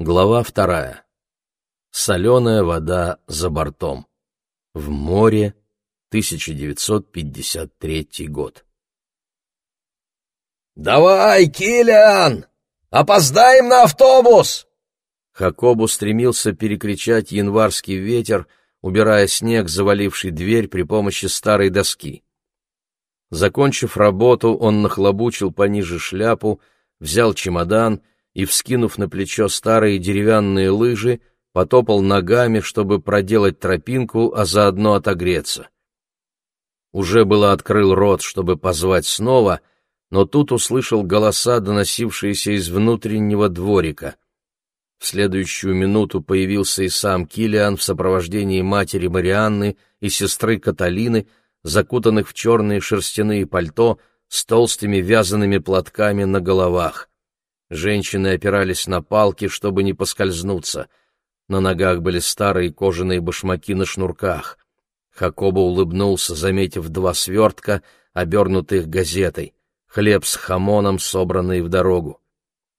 Глава вторая. Соленая вода за бортом. В море, 1953 год. «Давай, Киллиан! Опоздаем на автобус!» Хакобу стремился перекричать январский ветер, убирая снег, заваливший дверь при помощи старой доски. Закончив работу, он нахлобучил пониже шляпу, взял чемодан и, вскинув на плечо старые деревянные лыжи, потопал ногами, чтобы проделать тропинку, а заодно отогреться. Уже было открыл рот, чтобы позвать снова, но тут услышал голоса, доносившиеся из внутреннего дворика. В следующую минуту появился и сам Килиан в сопровождении матери Марианны и сестры Каталины, закутанных в черные шерстяные пальто с толстыми вязаными платками на головах. Женщины опирались на палки, чтобы не поскользнуться. На ногах были старые кожаные башмаки на шнурках. Хакоба улыбнулся, заметив два свертка, обернутых газетой. Хлеб с хамоном, собранный в дорогу.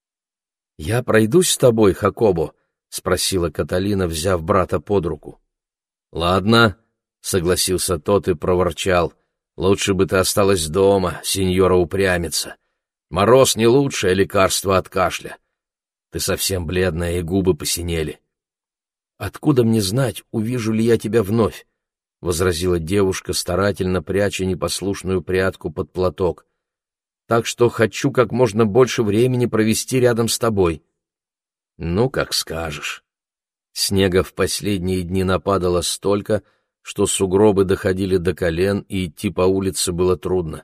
— Я пройдусь с тобой, Хакобо? — спросила Каталина, взяв брата под руку. — Ладно, — согласился тот и проворчал. — Лучше бы ты осталась дома, сеньора упрямится. Мороз не лучшее лекарство от кашля. Ты совсем бледная, и губы посинели. — Откуда мне знать, увижу ли я тебя вновь? — возразила девушка, старательно пряча непослушную прядку под платок. — Так что хочу как можно больше времени провести рядом с тобой. — Ну, как скажешь. Снега в последние дни нападало столько, что сугробы доходили до колен, и идти по улице было трудно.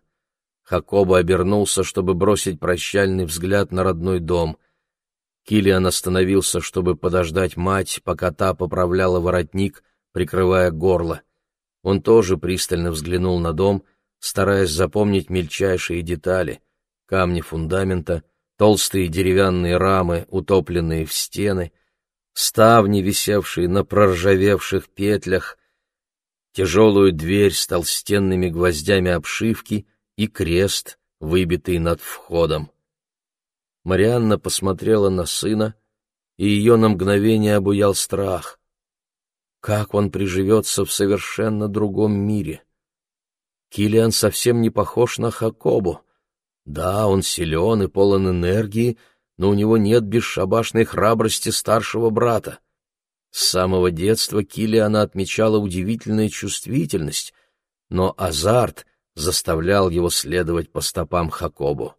Хакоба обернулся, чтобы бросить прощальный взгляд на родной дом. Килиан остановился, чтобы подождать мать, пока та поправляла воротник, прикрывая горло. Он тоже пристально взглянул на дом, стараясь запомнить мельчайшие детали — камни фундамента, толстые деревянные рамы, утопленные в стены, ставни, висевшие на проржавевших петлях, тяжелую дверь с толстенными гвоздями обшивки — и крест, выбитый над входом. Марианна посмотрела на сына, и ее на мгновение обуял страх. Как он приживется в совершенно другом мире? Килиан совсем не похож на Хакобу. Да, он силен и полон энергии, но у него нет бесшабашной храбрости старшего брата. С самого детства Килиана отмечала удивительную чувствительность, но азарт — заставлял его следовать по стопам Хакобу.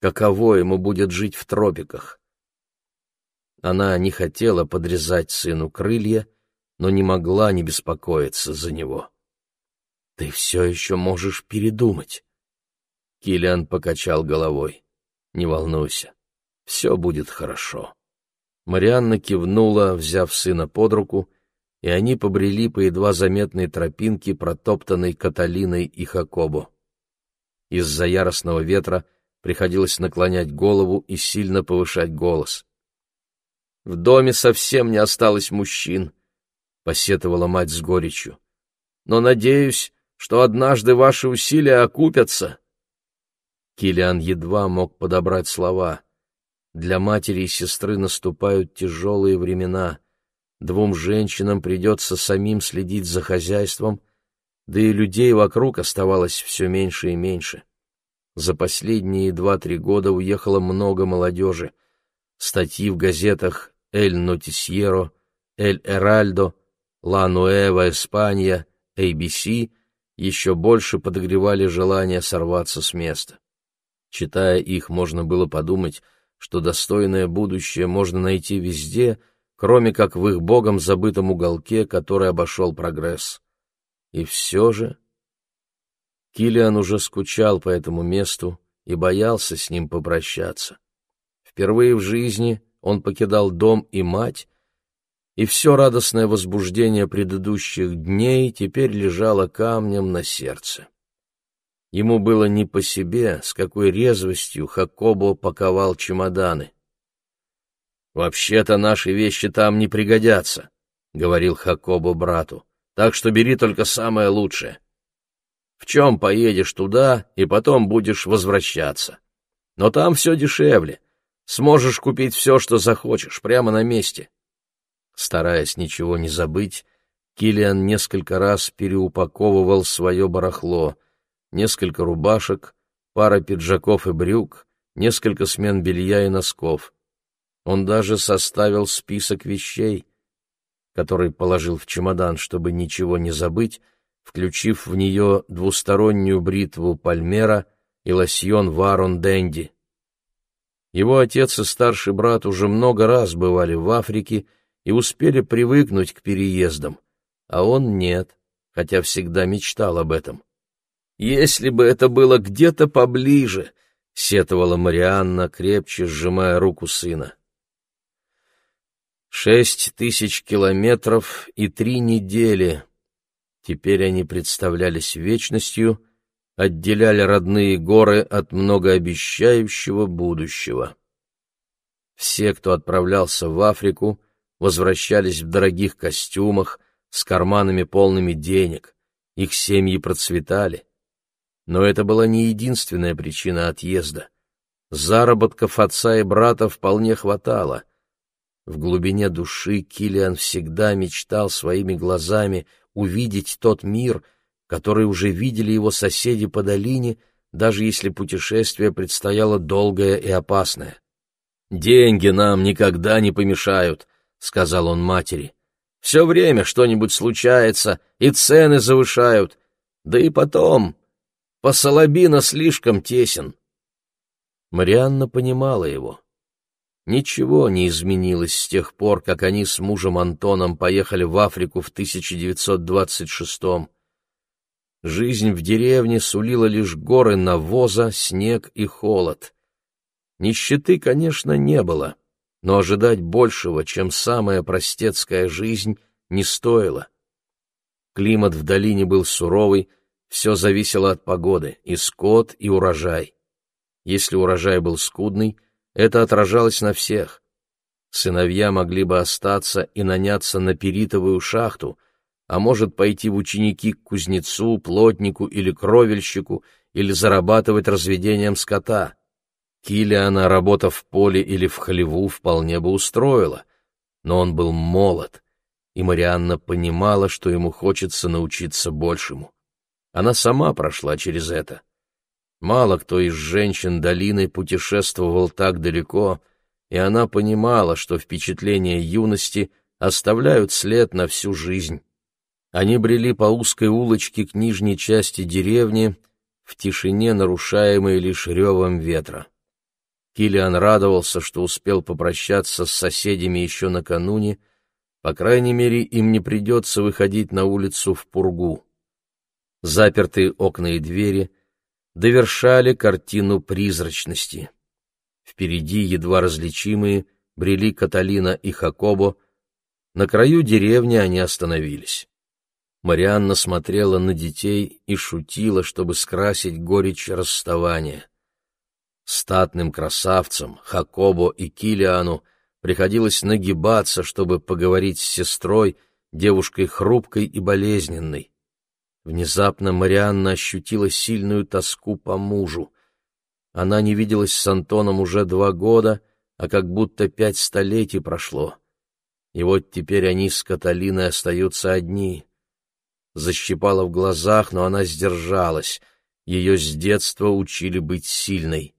Каково ему будет жить в тропиках? Она не хотела подрезать сыну крылья, но не могла не беспокоиться за него. «Ты все еще можешь передумать». Киллиан покачал головой. «Не волнуйся, все будет хорошо». Марианна кивнула, взяв сына под руку, и они побрели по едва заметной тропинке, протоптанной Каталиной и Хакобо. Из-за яростного ветра приходилось наклонять голову и сильно повышать голос. «В доме совсем не осталось мужчин», — посетовала мать с горечью. «Но надеюсь, что однажды ваши усилия окупятся». Килиан едва мог подобрать слова. Для матери и сестры наступают тяжелые времена — Двум женщинам придется самим следить за хозяйством, да и людей вокруг оставалось все меньше и меньше. За последние два-три года уехало много молодежи. Статьи в газетах «Эль Нотисьеро», «Эль Эральдо», «Ла Нуэва Испания», ABC еще больше подогревали желание сорваться с места. Читая их, можно было подумать, что достойное будущее можно найти везде — кроме как в их богом забытом уголке, который обошел прогресс. И все же... Килиан уже скучал по этому месту и боялся с ним попрощаться. Впервые в жизни он покидал дом и мать, и все радостное возбуждение предыдущих дней теперь лежало камнем на сердце. Ему было не по себе, с какой резвостью Хакобо паковал чемоданы. «Вообще-то наши вещи там не пригодятся», — говорил Хакобо брату, «так что бери только самое лучшее. В чем поедешь туда и потом будешь возвращаться? Но там все дешевле. Сможешь купить все, что захочешь, прямо на месте. Стараясь ничего не забыть, Килиан несколько раз переупаковывал свое барахло. Несколько рубашек, пара пиджаков и брюк, несколько смен белья и носков. Он даже составил список вещей, который положил в чемодан, чтобы ничего не забыть, включив в нее двустороннюю бритву Пальмера и лосьон Варон Дэнди. Его отец и старший брат уже много раз бывали в Африке и успели привыкнуть к переездам, а он нет, хотя всегда мечтал об этом. «Если бы это было где-то поближе», — сетовала Марианна, крепче сжимая руку сына. Шесть тысяч километров и три недели. Теперь они представлялись вечностью, отделяли родные горы от многообещающего будущего. Все, кто отправлялся в Африку, возвращались в дорогих костюмах, с карманами полными денег, их семьи процветали. Но это была не единственная причина отъезда. Заработков отца и брата вполне хватало — в глубине души Килиан всегда мечтал своими глазами увидеть тот мир, который уже видели его соседи по долине, даже если путешествие предстояло долгое и опасное. «Деньги нам никогда не помешают», — сказал он матери. «Все время что-нибудь случается, и цены завышают. Да и потом, Посолобина слишком тесен». Марианна понимала его. Ничего не изменилось с тех пор, как они с мужем Антоном поехали в Африку в 1926-м. Жизнь в деревне сулила лишь горы навоза, снег и холод. Нищеты, конечно, не было, но ожидать большего, чем самая простецкая жизнь, не стоило. Климат в долине был суровый, все зависело от погоды, и скот, и урожай. Если урожай был скудный — это отражалось на всех. Сыновья могли бы остаться и наняться на перитовую шахту, а может пойти в ученики к кузнецу, плотнику или кровельщику, или зарабатывать разведением скота. Килиана работа в поле или в хлеву вполне бы устроила, но он был молод, и Марианна понимала, что ему хочется научиться большему. Она сама прошла через это. Мало кто из женщин долины путешествовал так далеко, и она понимала, что впечатления юности оставляют след на всю жизнь. Они брели по узкой улочке к нижней части деревни, в тишине, нарушаемой лишь ревом ветра. Килиан радовался, что успел попрощаться с соседями еще накануне, по крайней мере, им не придется выходить на улицу в пургу. Запертые окна и двери — довершали картину призрачности. Впереди, едва различимые, брели Каталина и Хакобо. На краю деревни они остановились. Марианна смотрела на детей и шутила, чтобы скрасить горечь расставания. Статным красавцам Хакобо и Килиану приходилось нагибаться, чтобы поговорить с сестрой, девушкой хрупкой и болезненной. Внезапно Марианна ощутила сильную тоску по мужу. Она не виделась с Антоном уже два года, а как будто пять столетий прошло. И вот теперь они с Каталиной остаются одни. Защипала в глазах, но она сдержалась. Ее с детства учили быть сильной.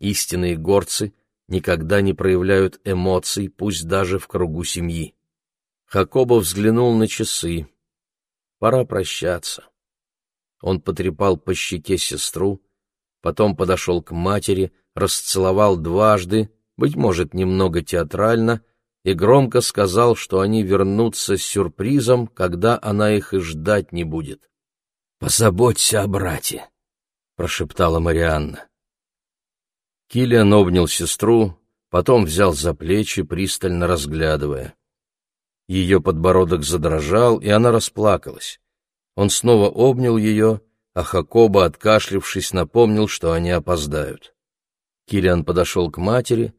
Истинные горцы никогда не проявляют эмоций, пусть даже в кругу семьи. Хакоба взглянул на часы. Пора прощаться. Он потрепал по щеке сестру, потом подошел к матери, расцеловал дважды, быть может, немного театрально, и громко сказал, что они вернутся с сюрпризом, когда она их и ждать не будет. «Позаботься о брате», — прошептала Марианна. Киллиан обнял сестру, потом взял за плечи, пристально разглядывая. Ее подбородок задрожал, и она расплакалась. Он снова обнял ее, а Хакоба, откашлившись, напомнил, что они опоздают. Килиан подошел к матери,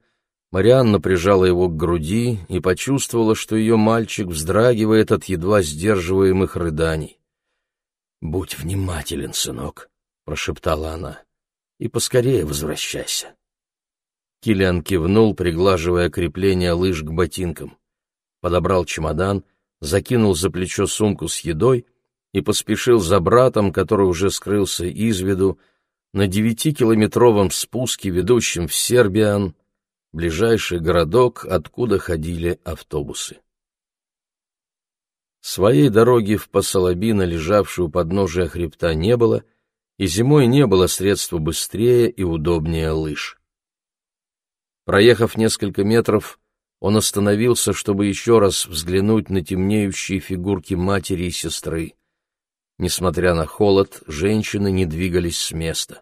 Марианна прижала его к груди и почувствовала, что ее мальчик вздрагивает от едва сдерживаемых рыданий. «Будь внимателен, сынок», — прошептала она, — «и поскорее возвращайся». Килиан кивнул, приглаживая крепление лыж к ботинкам. Подобрал чемодан, закинул за плечо сумку с едой и поспешил за братом, который уже скрылся из виду, на девятикилометровом спуске, ведущем в Сербиан, ближайший городок, откуда ходили автобусы. Своей дороги в Посолобино, лежавшую у подножия хребта, не было, и зимой не было средства быстрее и удобнее лыж. Проехав несколько метров, он остановился, чтобы еще раз взглянуть на темнеющие фигурки матери и сестры. Несмотря на холод, женщины не двигались с места.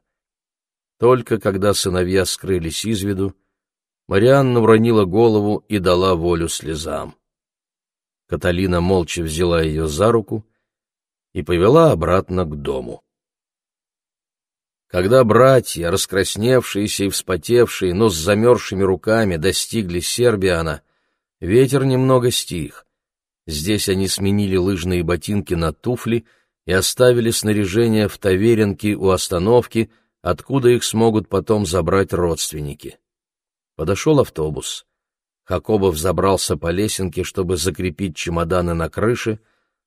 Только когда сыновья скрылись из виду, Марианна уронила голову и дала волю слезам. Каталина молча взяла ее за руку и повела обратно к дому. Когда братья, раскрасневшиеся и вспотевшие, но с замерзшими руками, достигли Сербиана, ветер немного стих. Здесь они сменили лыжные ботинки на туфли и оставили снаряжение в таверенке у остановки, откуда их смогут потом забрать родственники. Подошел автобус. Хакобов забрался по лесенке, чтобы закрепить чемоданы на крыше,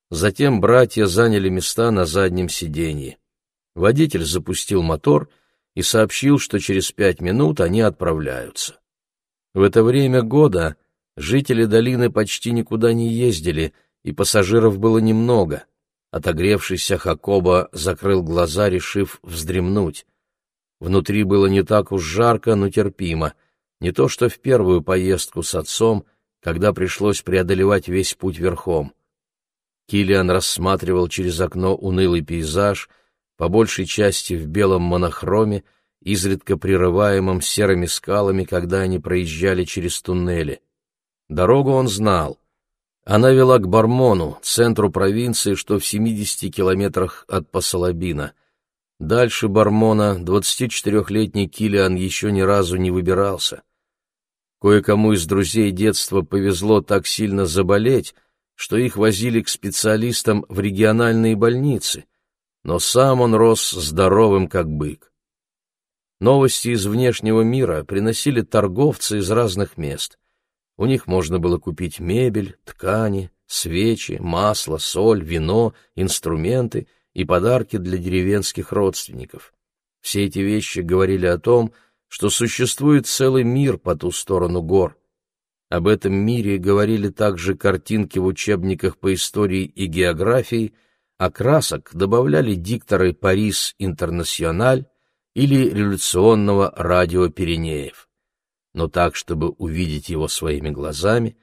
затем братья заняли места на заднем сиденье. Водитель запустил мотор и сообщил, что через пять минут они отправляются. В это время года жители долины почти никуда не ездили, и пассажиров было немного. Отогревшийся Хакоба закрыл глаза, решив вздремнуть. Внутри было не так уж жарко, но терпимо. Не то что в первую поездку с отцом, когда пришлось преодолевать весь путь верхом. Килиан рассматривал через окно унылый пейзаж — по большей части в белом монохроме, изредка прерываемом серыми скалами, когда они проезжали через туннели. Дорогу он знал. Она вела к Бармону, центру провинции, что в 70 километрах от Пасалабина. Дальше Бармона 24-летний Килиан еще ни разу не выбирался. Кое-кому из друзей детства повезло так сильно заболеть, что их возили к специалистам в региональные больницы — но сам он рос здоровым, как бык. Новости из внешнего мира приносили торговцы из разных мест. У них можно было купить мебель, ткани, свечи, масло, соль, вино, инструменты и подарки для деревенских родственников. Все эти вещи говорили о том, что существует целый мир по ту сторону гор. Об этом мире говорили также картинки в учебниках по истории и географии – а красок добавляли дикторы «Парис Интернациональ» или революционного радио Пиренеев. Но так, чтобы увидеть его своими глазами,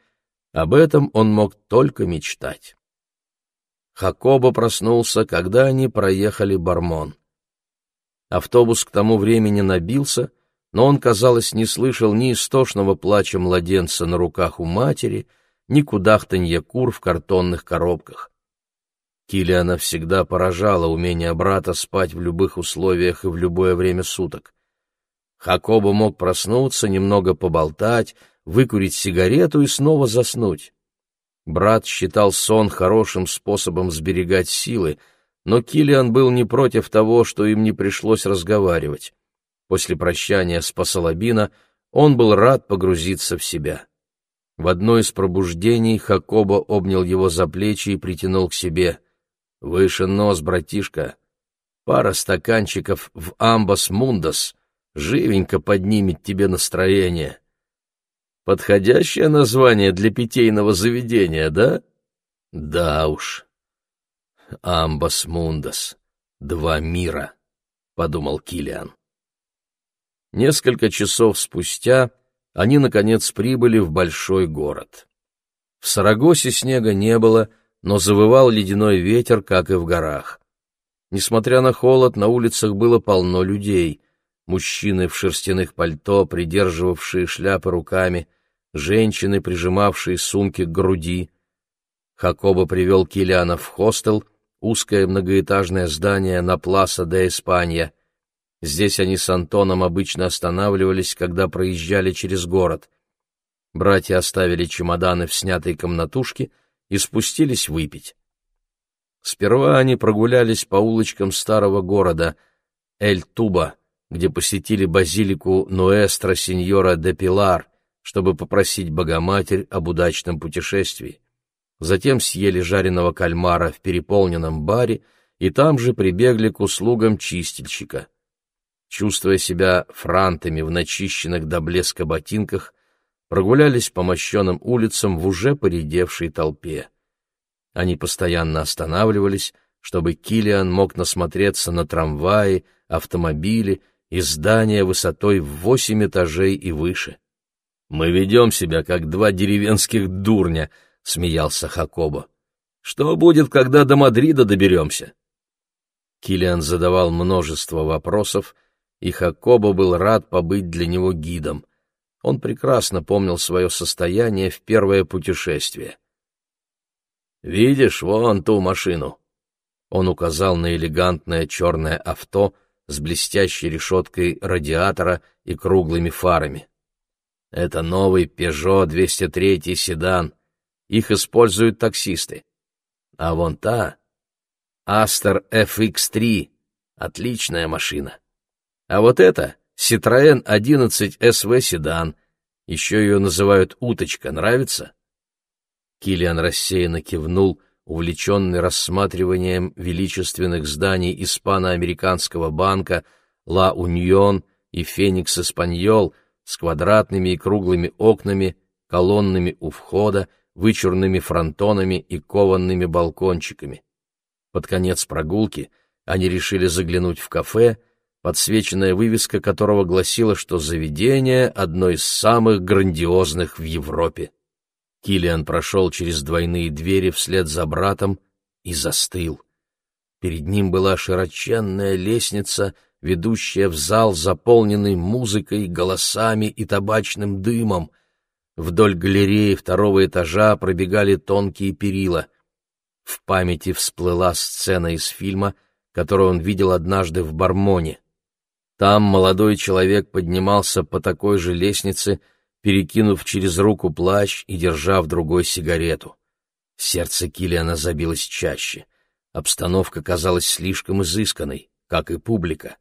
об этом он мог только мечтать. Хакоба проснулся, когда они проехали Бармон. Автобус к тому времени набился, но он, казалось, не слышал ни истошного плача младенца на руках у матери, ни кудахтанья кур в картонных коробках. Килиана всегда поражало умение брата спать в любых условиях и в любое время суток. Хакоба мог проснуться, немного поболтать, выкурить сигарету и снова заснуть. Брат считал сон хорошим способом сберегать силы, но Килиан был не против того, что им не пришлось разговаривать. После прощания с Пасалабина он был рад погрузиться в себя. В одно из пробуждений Хакоба обнял его за плечи и притянул к себе. Выше нос, братишка. Пара стаканчиков в амбас мундас живенько поднимет тебе настроение. Подходящее название для питейного заведения, да? Да уж. Амбас мундас. Два мира, — подумал Килиан. Несколько часов спустя они, наконец, прибыли в большой город. В Сарагосе снега не было, — но завывал ледяной ветер, как и в горах. Несмотря на холод, на улицах было полно людей. Мужчины в шерстяных пальто, придерживавшие шляпы руками, женщины, прижимавшие сумки к груди. Хакоба привел Килиана в хостел, узкое многоэтажное здание на Пласа де Испанья. Здесь они с Антоном обычно останавливались, когда проезжали через город. Братья оставили чемоданы в снятой комнатушке — и спустились выпить. Сперва они прогулялись по улочкам старого города Эль-Туба, где посетили базилику Нуэстро Синьора де Пилар, чтобы попросить Богоматерь об удачном путешествии. Затем съели жареного кальмара в переполненном баре и там же прибегли к услугам чистильщика. Чувствуя себя франтами в начищенных до блеска ботинках, прогулялись по мощенным улицам в уже поредевшей толпе. Они постоянно останавливались, чтобы Килиан мог насмотреться на трамваи, автомобили и здания высотой в восемь этажей и выше. «Мы ведем себя, как два деревенских дурня», — смеялся Хакоба. «Что будет, когда до Мадрида доберемся?» Килиан задавал множество вопросов, и Хакоба был рад побыть для него гидом. Он прекрасно помнил свое состояние в первое путешествие. «Видишь, вон ту машину!» Он указал на элегантное черное авто с блестящей решеткой радиатора и круглыми фарами. «Это новый Peugeot 203 седан. Их используют таксисты. А вон та — Aster FX3. Отличная машина. А вот это — Citroën 11 SV седан. Еще ее называют «уточка». Нравится?» Килиан рассеянно кивнул, увлеченный рассматриванием величественных зданий испано-американского банка «Ла Уньон» и «Феникс Испаньол» с квадратными и круглыми окнами, колоннами у входа, вычурными фронтонами и кованными балкончиками. Под конец прогулки они решили заглянуть в кафе, подсвеченная вывеска которого гласила, что заведение одно из самых грандиозных в Европе. Килиан прошел через двойные двери вслед за братом и застыл. Перед ним была широченная лестница, ведущая в зал, заполненный музыкой, голосами и табачным дымом. Вдоль галереи второго этажа пробегали тонкие перила. В памяти всплыла сцена из фильма, которую он видел однажды в Бармоне. Там молодой человек поднимался по такой же лестнице, перекинув через руку плащ и держа в другой сигарету. Сердце Килиана забилось чаще. Обстановка казалась слишком изысканной, как и публика.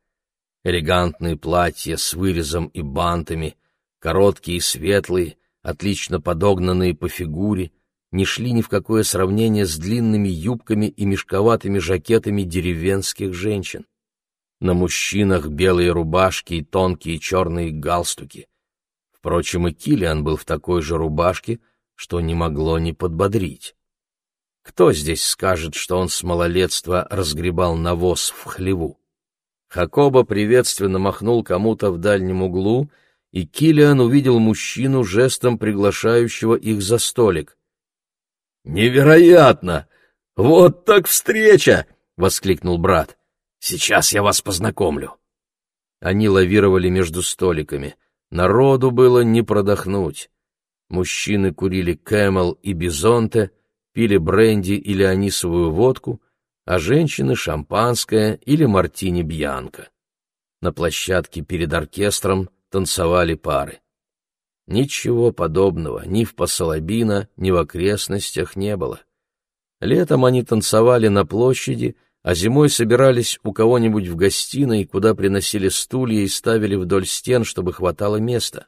Элегантные платья с вырезом и бантами, короткие и светлые, отлично подогнанные по фигуре, не шли ни в какое сравнение с длинными юбками и мешковатыми жакетами деревенских женщин. На мужчинах белые рубашки и тонкие черные галстуки. Впрочем, и Килиан был в такой же рубашке, что не могло не подбодрить. Кто здесь скажет, что он с малолетства разгребал навоз в хлеву? Хакоба приветственно махнул кому-то в дальнем углу, и Килиан увидел мужчину жестом приглашающего их за столик. «Невероятно! Вот так встреча!» — воскликнул брат. Сейчас я вас познакомлю. Они лавировали между столиками. Народу было не продохнуть. Мужчины курили кэмел и бизонте, пили бренди или анисовую водку, а женщины — шампанское или мартини-бьянко. На площадке перед оркестром танцевали пары. Ничего подобного ни в Посолобино, ни в окрестностях не было. Летом они танцевали на площади, а зимой собирались у кого-нибудь в гостиной, куда приносили стулья и ставили вдоль стен, чтобы хватало места.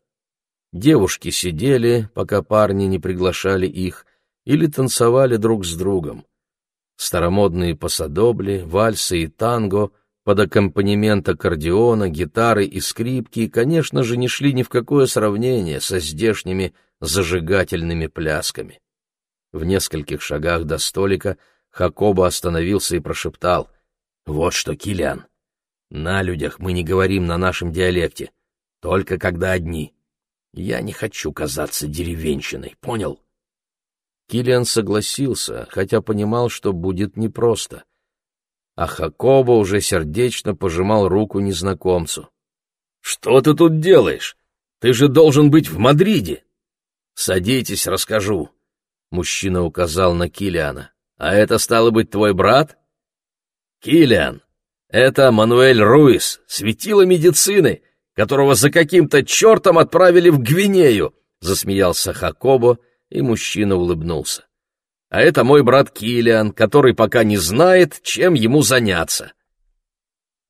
Девушки сидели, пока парни не приглашали их, или танцевали друг с другом. Старомодные пасадобли, вальсы и танго под аккомпанемент аккордеона, гитары и скрипки, конечно же, не шли ни в какое сравнение со здешними зажигательными плясками. В нескольких шагах до столика — Хакоба остановился и прошептал. «Вот что, Килиан, на людях мы не говорим на нашем диалекте, только когда одни. Я не хочу казаться деревенщиной, понял?» Килиан согласился, хотя понимал, что будет непросто. А Хакоба уже сердечно пожимал руку незнакомцу. «Что ты тут делаешь? Ты же должен быть в Мадриде!» «Садитесь, расскажу», — мужчина указал на Килиана. А это стало быть твой брат? Килиан, это Мануэль Руис, светило медицины, которого за каким-то чертом отправили в Гвинею, засмеялся Хакобо, и мужчина улыбнулся. А это мой брат Килиан, который пока не знает, чем ему заняться.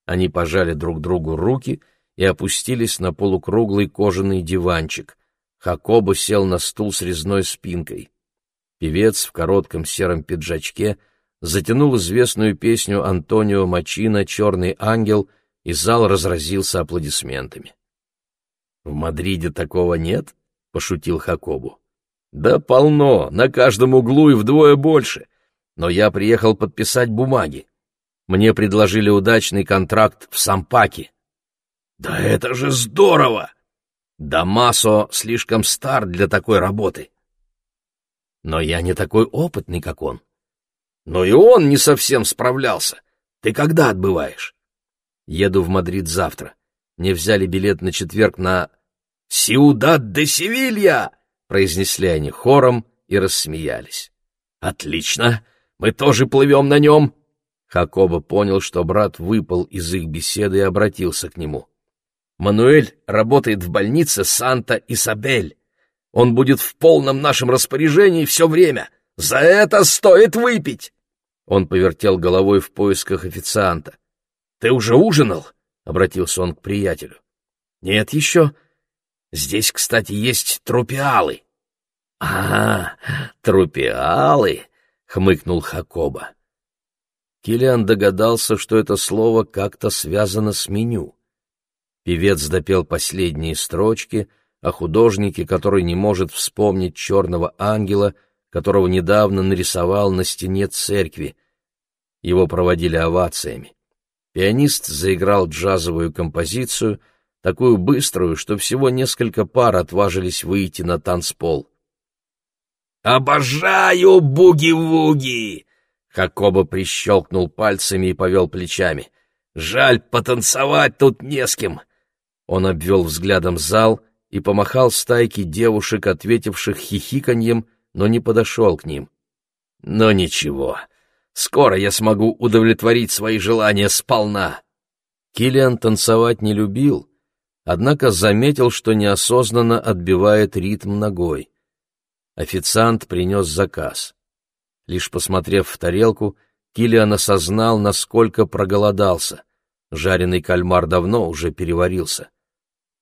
Они пожали друг другу руки, и опустились на полукруглый кожаный диванчик. Хакобо сел на стул с резной спинкой. Певец в коротком сером пиджачке затянул известную песню Антонио Мачина «Черный ангел», и зал разразился аплодисментами. «В Мадриде такого нет?» — пошутил Хакобу. «Да полно, на каждом углу и вдвое больше. Но я приехал подписать бумаги. Мне предложили удачный контракт в Сампаке». «Да это же здорово!» «Дамасо слишком стар для такой работы». «Но я не такой опытный, как он». «Но и он не совсем справлялся. Ты когда отбываешь?» Еду в Мадрид завтра. Мне взяли билет на четверг на... «Сиудад де Севилья!» — произнесли они хором и рассмеялись. «Отлично! Мы тоже плывем на нем!» Хакоба понял, что брат выпал из их беседы и обратился к нему. «Мануэль работает в больнице Санта-Исабель. Он будет в полном нашем распоряжении все время. За это стоит выпить!» Он повертел головой в поисках официанта. Ты уже ужинал? — обратился он к приятелю. — Нет еще. Здесь, кстати, есть трупиалы. — А, трупиалы! — хмыкнул Хакоба. Килиан догадался, что это слово как-то связано с меню. Певец допел последние строчки о художнике, который не может вспомнить черного ангела, которого недавно нарисовал на стене церкви. Его проводили овациями. Пианист заиграл джазовую композицию, такую быструю, что всего несколько пар отважились выйти на танцпол. «Обожаю буги-вуги!» Хакоба прищелкнул пальцами и повел плечами. «Жаль, потанцевать тут не с кем!» Он обвел взглядом зал и помахал стайке девушек, ответивших хихиканьем, но не подошел к ним. «Но ничего, Скоро я смогу удовлетворить свои желания сполна. Килиан танцевать не любил, однако заметил, что неосознанно отбивает ритм ногой. Официант принес заказ. Лишь посмотрев в тарелку, Килиан осознал, насколько проголодался. Жареный кальмар давно уже переварился.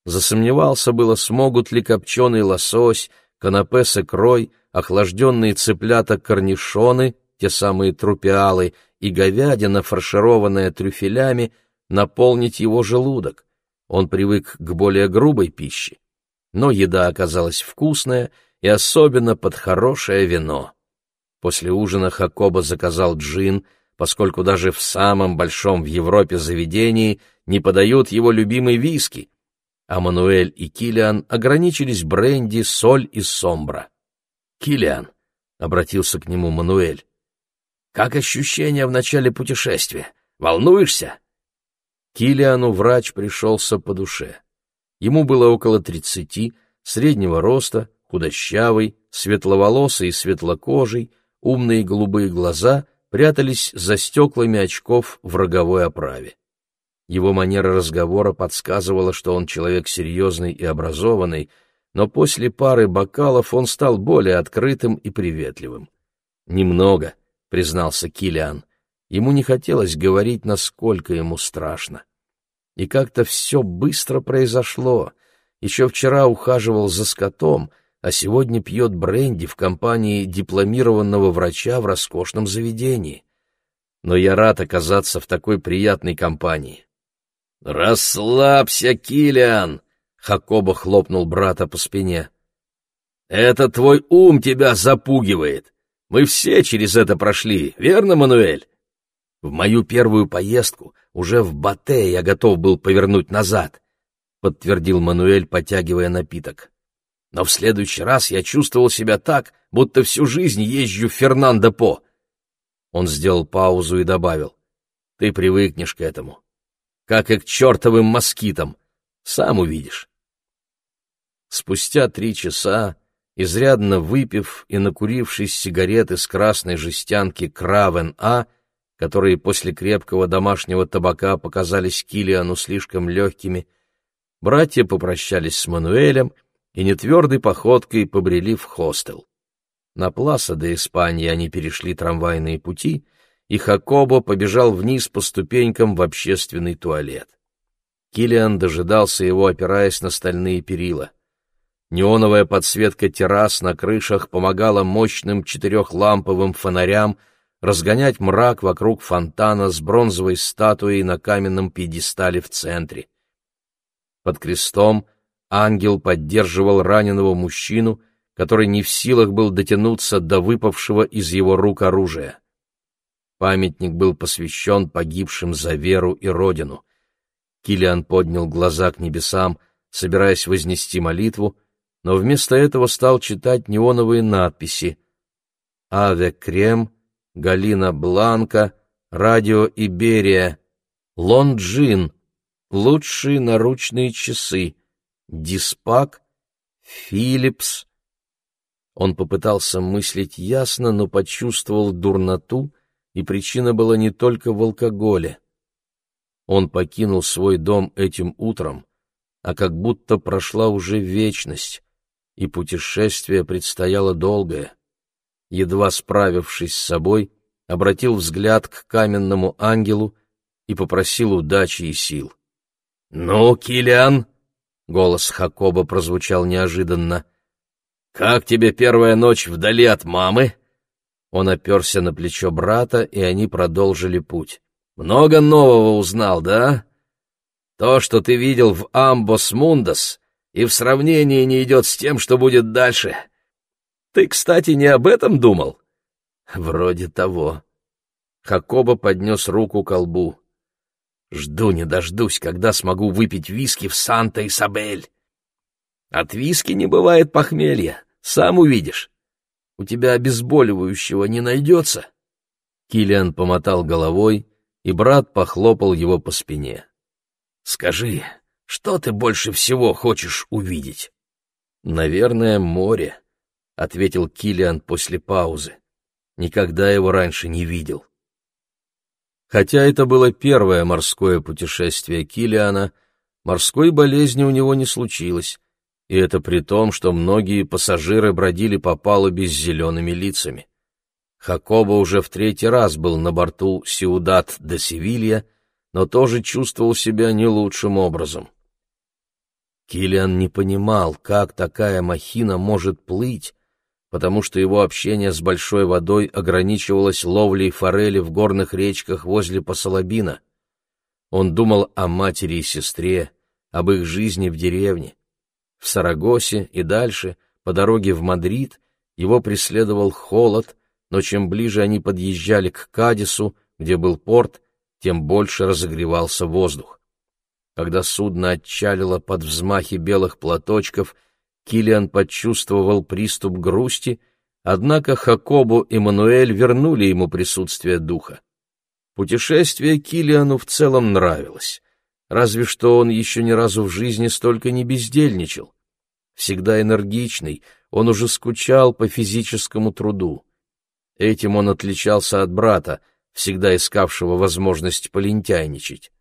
Засомневался было, смогут ли копченый лосось, канапе с икрой, охлажденные цыплята-корнишоны те самые трупиалы, и говядина, фаршированная трюфелями, наполнить его желудок. Он привык к более грубой пище. Но еда оказалась вкусная и особенно под хорошее вино. После ужина Хакоба заказал джин, поскольку даже в самом большом в Европе заведении не подают его любимый виски, а Мануэль и Килиан ограничились бренди, соль и сомбра. «Килиан», — обратился к нему Мануэль, как ощущения в начале путешествия? Волнуешься?» Килиану врач пришелся по душе. Ему было около тридцати, среднего роста, худощавый, светловолосый и светлокожий, умные голубые глаза прятались за стеклами очков в роговой оправе. Его манера разговора подсказывала, что он человек серьезный и образованный, но после пары бокалов он стал более открытым и приветливым. Немного, признался Килиан. Ему не хотелось говорить, насколько ему страшно. И как-то все быстро произошло. Еще вчера ухаживал за скотом, а сегодня пьет бренди в компании дипломированного врача в роскошном заведении. Но я рад оказаться в такой приятной компании. «Расслабься, Килиан!» — Хакоба хлопнул брата по спине. «Это твой ум тебя запугивает. Мы все через это прошли, верно, Мануэль? В мою первую поездку уже в Батэ я готов был повернуть назад, подтвердил Мануэль, потягивая напиток. Но в следующий раз я чувствовал себя так, будто всю жизнь езжу Фернандо По. Он сделал паузу и добавил: "Ты привыкнешь к этому, как и к чертовым москитам, сам увидишь". Спустя три часа изрядно выпив и накурившись сигареты с красной жестянки Кравен-А, которые после крепкого домашнего табака показались Килиану слишком легкими, братья попрощались с Мануэлем и нетвердой походкой побрели в хостел. На Пласа до Испании они перешли трамвайные пути, и Хакобо побежал вниз по ступенькам в общественный туалет. Килиан дожидался его, опираясь на стальные перила. Неоновая подсветка террас на крышах помогала мощным четырехламповым фонарям разгонять мрак вокруг фонтана с бронзовой статуей на каменном пьедестале в центре. Под крестом ангел поддерживал раненого мужчину, который не в силах был дотянуться до выпавшего из его рук оружия. Памятник был посвящен погибшим за веру и родину. Килиан поднял глаза к небесам, собираясь вознести молитву, но вместо этого стал читать неоновые надписи «Аве Крем», «Галина Бланка», «Радио Иберия», «Лонджин», «Лучшие наручные часы», «Диспак», «Филлипс». Он попытался мыслить ясно, но почувствовал дурноту, и причина была не только в алкоголе. Он покинул свой дом этим утром, а как будто прошла уже вечность, и путешествие предстояло долгое. Едва справившись с собой, обратил взгляд к каменному ангелу и попросил удачи и сил. «Ну, Килиан!» — голос Хакоба прозвучал неожиданно. «Как тебе первая ночь вдали от мамы?» Он оперся на плечо брата, и они продолжили путь. Много нового узнал, да? То, что ты видел в Амбос Мундас, и в сравнении не идет с тем, что будет дальше. Ты, кстати, не об этом думал? Вроде того. Хакоба поднес руку к колбу. Жду не дождусь, когда смогу выпить виски в Санта-Исабель. От виски не бывает похмелья, сам увидишь. У тебя обезболивающего не найдется? Килиан помотал головой, и брат похлопал его по спине. «Скажи, что ты больше всего хочешь увидеть?» «Наверное, море», — ответил Килиан после паузы. «Никогда его раньше не видел». Хотя это было первое морское путешествие Килиана, морской болезни у него не случилось, и это при том, что многие пассажиры бродили по палубе с зелеными лицами. Хакоба уже в третий раз был на борту Сиудат де Севилья, но тоже чувствовал себя не лучшим образом. Килиан не понимал, как такая махина может плыть, потому что его общение с большой водой ограничивалось ловлей форели в горных речках возле Посолобина. Он думал о матери и сестре, об их жизни в деревне. В Сарагосе и дальше, по дороге в Мадрид, его преследовал холод — но чем ближе они подъезжали к Кадису, где был порт, тем больше разогревался воздух. Когда судно отчалило под взмахи белых платочков, Килиан почувствовал приступ грусти, однако Хакобу и Мануэль вернули ему присутствие духа. Путешествие Килиану в целом нравилось, разве что он еще ни разу в жизни столько не бездельничал. Всегда энергичный, он уже скучал по физическому труду. Этим он отличался от брата, всегда искавшего возможность полентяйничать.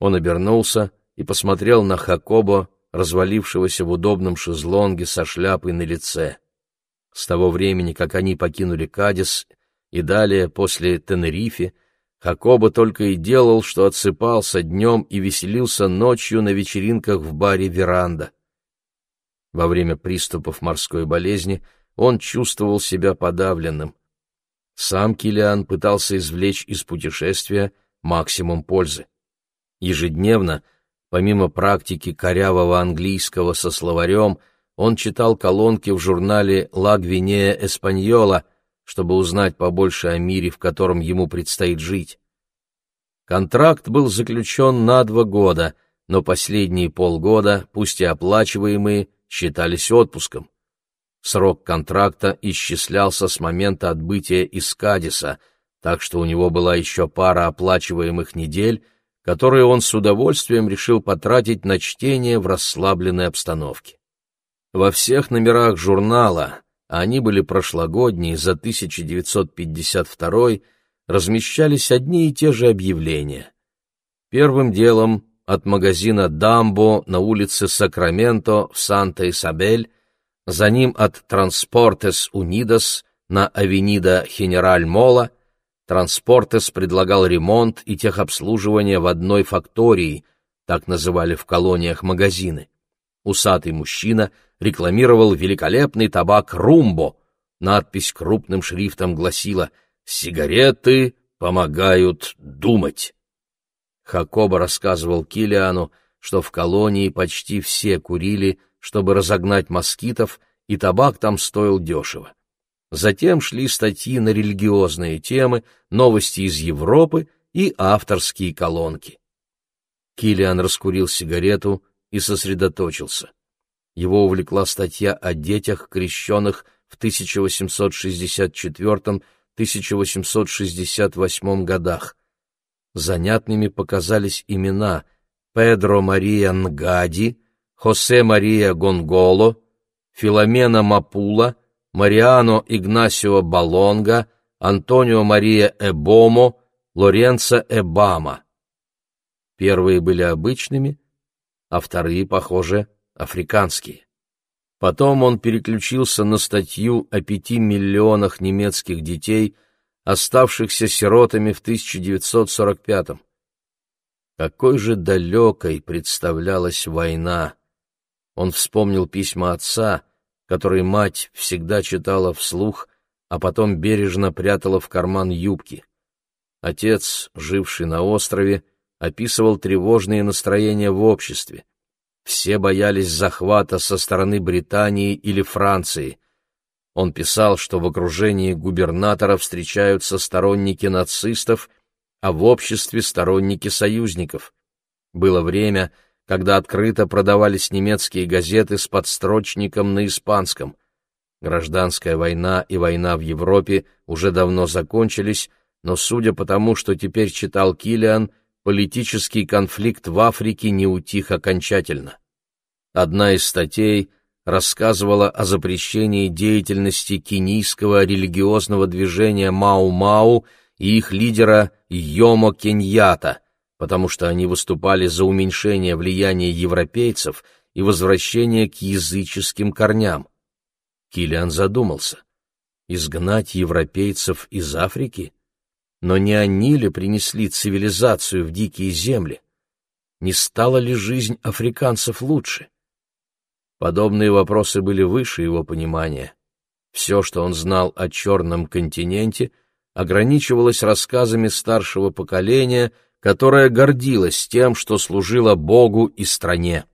Он обернулся и посмотрел на Хакобо, развалившегося в удобном шезлонге со шляпой на лице. С того времени, как они покинули Кадис, и далее, после Тенерифе, Хакоба только и делал, что отсыпался днем и веселился ночью на вечеринках в баре «Веранда». Во время приступов морской болезни – он чувствовал себя подавленным. Сам Килиан пытался извлечь из путешествия максимум пользы. Ежедневно, помимо практики корявого английского со словарем, он читал колонки в журнале «Ла Гвинея Эспаньола», чтобы узнать побольше о мире, в котором ему предстоит жить. Контракт был заключен на два года, но последние полгода, пусть и оплачиваемые, считались отпуском. Срок контракта исчислялся с момента отбытия из Кадиса, так что у него была еще пара оплачиваемых недель, которые он с удовольствием решил потратить на чтение в расслабленной обстановке. Во всех номерах журнала, а они были прошлогодние, за 1952 размещались одни и те же объявления. Первым делом от магазина «Дамбо» на улице Сакраменто в Санта-Исабель за ним от Транспортес Унидос на Авенида Хенераль Мола Транспортес предлагал ремонт и техобслуживание в одной фактории, так называли в колониях магазины. Усатый мужчина рекламировал великолепный табак «Румбо». Надпись крупным шрифтом гласила «Сигареты помогают думать». Хакоба рассказывал Килиану, что в колонии почти все курили, чтобы разогнать москитов, и табак там стоил дешево. Затем шли статьи на религиозные темы, новости из Европы и авторские колонки. Килиан раскурил сигарету и сосредоточился. Его увлекла статья о детях, крещенных в 1864-1868 годах. Занятными показались имена Педро Мария Нгади, Хосе Мария Гонголо, Филомена Мапула, Мариано Игнасио Балонга, Антонио Мария Эбомо, Лоренцо Эбама. Первые были обычными, а вторые, похоже, африканские. Потом он переключился на статью о пяти миллионах немецких детей, оставшихся сиротами в 1945-м. Какой же далекой представлялась война! Он вспомнил письма отца, которые мать всегда читала вслух, а потом бережно прятала в карман юбки. Отец, живший на острове, описывал тревожные настроения в обществе. Все боялись захвата со стороны Британии или Франции. Он писал, что в окружении губернатора встречаются сторонники нацистов, а в обществе сторонники союзников. Было время, когда открыто продавались немецкие газеты с подстрочником на испанском. Гражданская война и война в Европе уже давно закончились, но судя по тому, что теперь читал Килиан, политический конфликт в Африке не утих окончательно. Одна из статей рассказывала о запрещении деятельности кенийского религиозного движения Мау-Мау и их лидера Йомо Кеньята, потому что они выступали за уменьшение влияния европейцев и возвращение к языческим корням. Килиан задумался. Изгнать европейцев из Африки? Но не они ли принесли цивилизацию в дикие земли? Не стала ли жизнь африканцев лучше? Подобные вопросы были выше его понимания. Все, что он знал о черном континенте, ограничивалось рассказами старшего поколения, которое гордилось тем, что служило Богу и стране.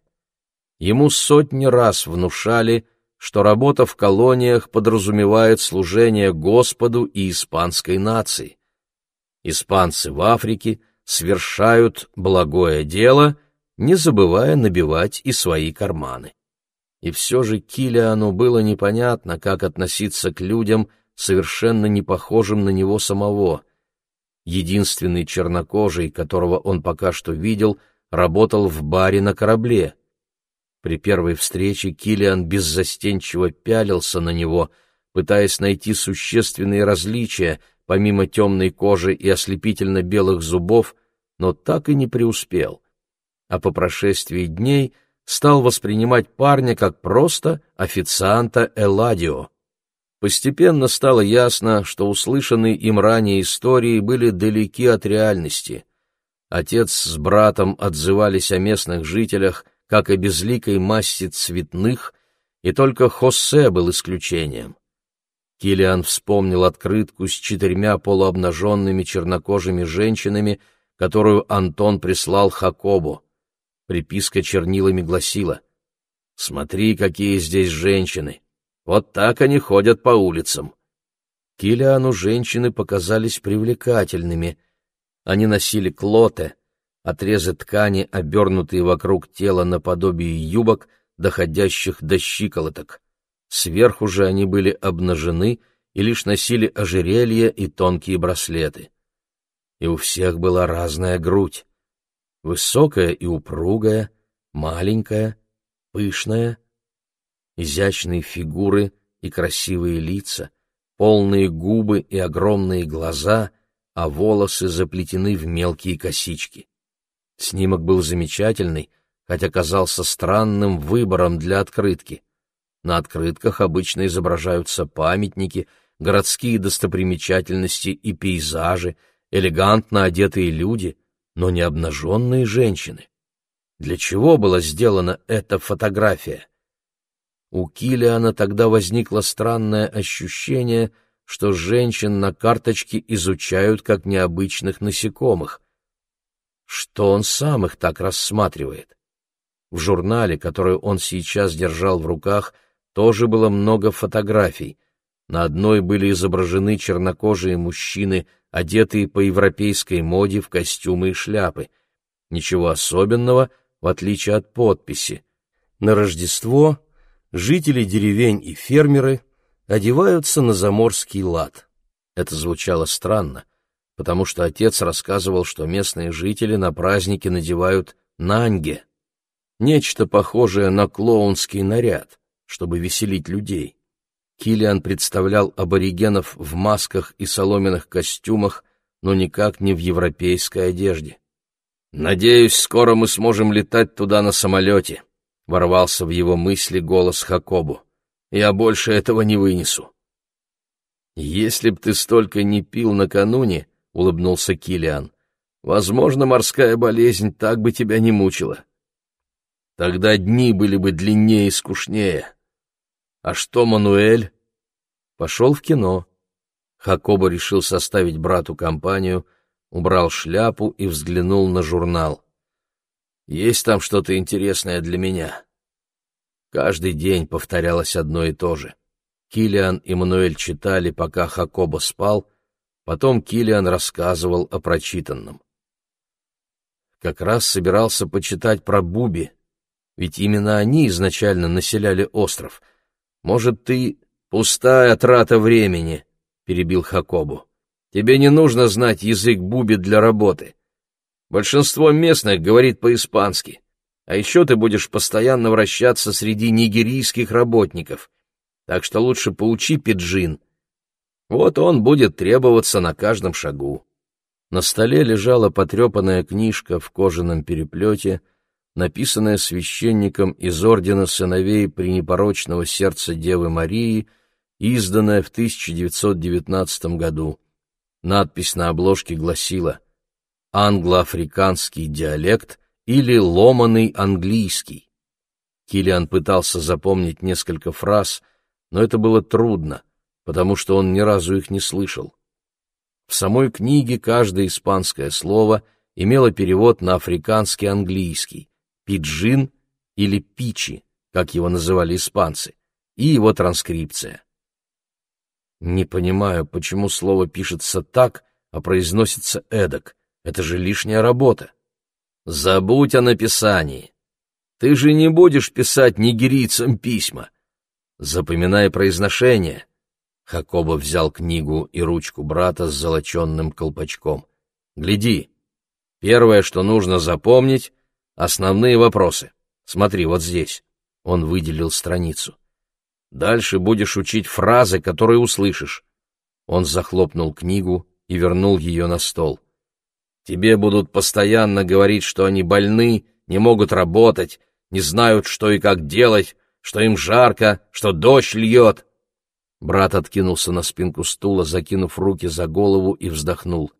Ему сотни раз внушали, что работа в колониях подразумевает служение Господу и испанской нации испанцы в Африке совершают благое дело, не забывая набивать и свои карманы. И все же Килиану было непонятно, как относиться к людям, совершенно не похожим на него самого. Единственный чернокожий, которого он пока что видел, работал в баре на корабле. При первой встрече Килиан беззастенчиво пялился на него, пытаясь найти существенные различия помимо темной кожи и ослепительно-белых зубов, но так и не преуспел. А по прошествии дней стал воспринимать парня как просто официанта Эладио. Постепенно стало ясно, что услышанные им ранее истории были далеки от реальности. Отец с братом отзывались о местных жителях как о безликой массе цветных, и только Хосе был исключением. Килиан вспомнил открытку с четырьмя полуобнаженными чернокожими женщинами, которую Антон прислал Хакобу. Приписка чернилами гласила «Смотри, какие здесь женщины! Вот так они ходят по улицам!» Килиану женщины показались привлекательными. Они носили клоте, отрезы ткани, обернутые вокруг тела наподобие юбок, доходящих до щиколоток. Сверху же они были обнажены и лишь носили ожерелья и тонкие браслеты. И у всех была разная грудь. Высокая и упругая, маленькая, пышная, изящные фигуры и красивые лица, полные губы и огромные глаза, а волосы заплетены в мелкие косички. Снимок был замечательный, хотя казался странным выбором для открытки. На открытках обычно изображаются памятники, городские достопримечательности и пейзажи, элегантно одетые люди, но не обнаженные женщины. Для чего была сделана эта фотография? У Килиана тогда возникло странное ощущение, что женщин на карточке изучают как необычных насекомых. Что он сам их так рассматривает? В журнале, который он сейчас держал в руках, тоже было много фотографий. На одной были изображены чернокожие мужчины, одетые по европейской моде в костюмы и шляпы. Ничего особенного, в отличие от подписи. На Рождество жители деревень и фермеры одеваются на заморский лад. Это звучало странно, потому что отец рассказывал, что местные жители на празднике надевают нанге, нечто похожее на клоунский наряд, чтобы веселить людей. Килиан представлял аборигенов в масках и соломенных костюмах, но никак не в европейской одежде. «Надеюсь, скоро мы сможем летать туда на самолете», — ворвался в его мысли голос Хакобу. «Я больше этого не вынесу». «Если б ты столько не пил накануне», — улыбнулся Килиан, — «возможно, морская болезнь так бы тебя не мучила. Тогда дни были бы длиннее и скучнее. А что Мануэль? Пошел в кино. Хакоба решил составить брату компанию, убрал шляпу и взглянул на журнал. Есть там что-то интересное для меня. Каждый день повторялось одно и то же. Килиан и Мануэль читали, пока Хакоба спал, потом Килиан рассказывал о прочитанном. Как раз собирался почитать про Буби, ведь именно они изначально населяли остров. Может, ты пустая трата времени, перебил Хакобу. Тебе не нужно знать язык Буби для работы. Большинство местных говорит по-испански. А еще ты будешь постоянно вращаться среди нигерийских работников. Так что лучше поучи пиджин. Вот он будет требоваться на каждом шагу. На столе лежала потрепанная книжка в кожаном переплете — написанное священником из ордена сыновей пренепорочного сердца Девы Марии, изданное в 1919 году. Надпись на обложке гласила «Англо-африканский диалект» или «Ломаный английский». Килиан пытался запомнить несколько фраз, но это было трудно, потому что он ни разу их не слышал. В самой книге каждое испанское слово имело перевод на африканский английский, пиджин или пичи, как его называли испанцы, и его транскрипция. Не понимаю, почему слово пишется так, а произносится эдак. Это же лишняя работа. Забудь о написании. Ты же не будешь писать нигерийцам письма. Запоминай произношение. Хакоба взял книгу и ручку брата с золоченным колпачком. Гляди. Первое, что нужно запомнить, Основные вопросы. Смотри, вот здесь. Он выделил страницу. Дальше будешь учить фразы, которые услышишь. Он захлопнул книгу и вернул ее на стол. Тебе будут постоянно говорить, что они больны, не могут работать, не знают, что и как делать, что им жарко, что дождь льет. Брат откинулся на спинку стула, закинув руки за голову и вздохнул.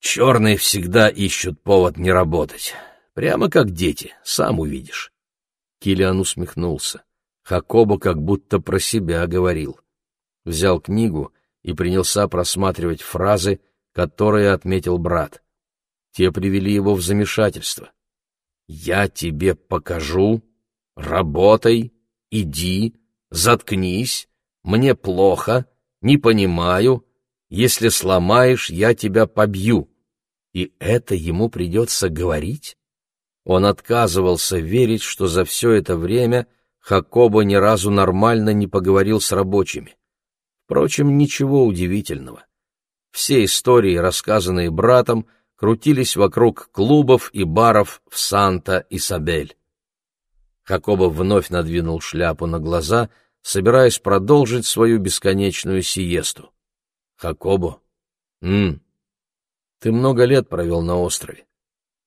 Черные всегда ищут повод не работать. Прямо как дети, сам увидишь. Килиан усмехнулся. Хакоба как будто про себя говорил. Взял книгу и принялся просматривать фразы, которые отметил брат. Те привели его в замешательство. «Я тебе покажу», «Работай», «Иди», «Заткнись», «Мне плохо», «Не понимаю», «Если сломаешь, я тебя побью». И это ему придется говорить? Он отказывался верить, что за все это время Хакоба ни разу нормально не поговорил с рабочими. Впрочем, ничего удивительного. Все истории, рассказанные братом, крутились вокруг клубов и баров в Санта-Исабель. Хакоба вновь надвинул шляпу на глаза, собираясь продолжить свою бесконечную сиесту. Хакобо, м, ты много лет провел на острове.